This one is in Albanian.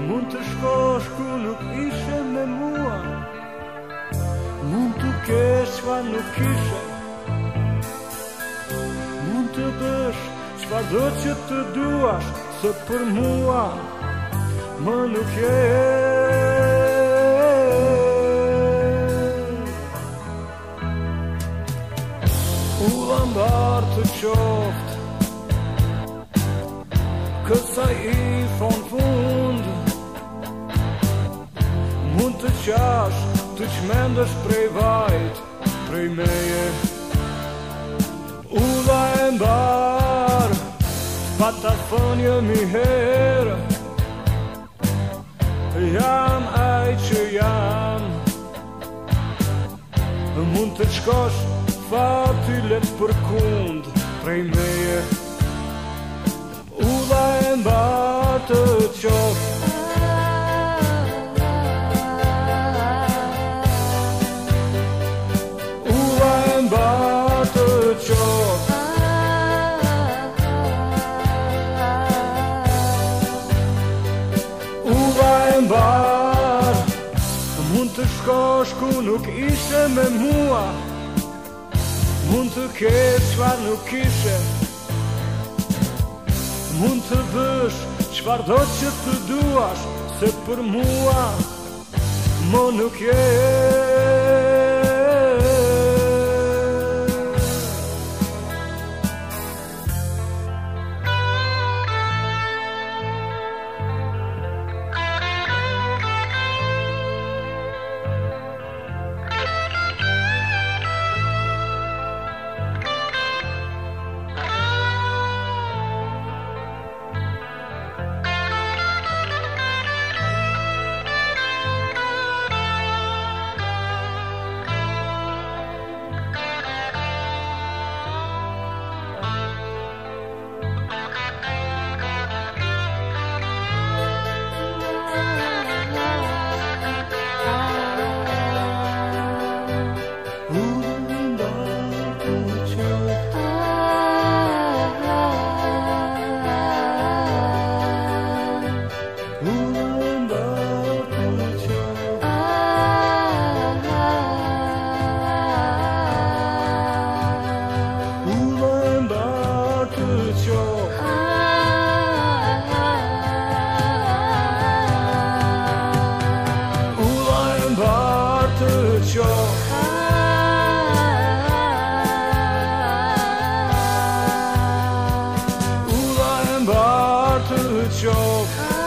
Mund të shkosh ku nuk ishe me mua Mund të kesh qfa nuk ishe Mund të bësh qfa do që të duash Se për mua më nuk e U ambar të qoft Kësa i fond fund të që mendësh prej vajt, prej meje Ula e mbar, të patafon jëm i her Jam aj që jam Mund të qkosh, fati ty let për kund, prej meje shkosh ku nuk ishe me mua Mund të kesh qëpa nuk ishe Mund të dësh qëpa do që të duash Se për mua Mo nuk jesh artık çok ah. Ulan artık çok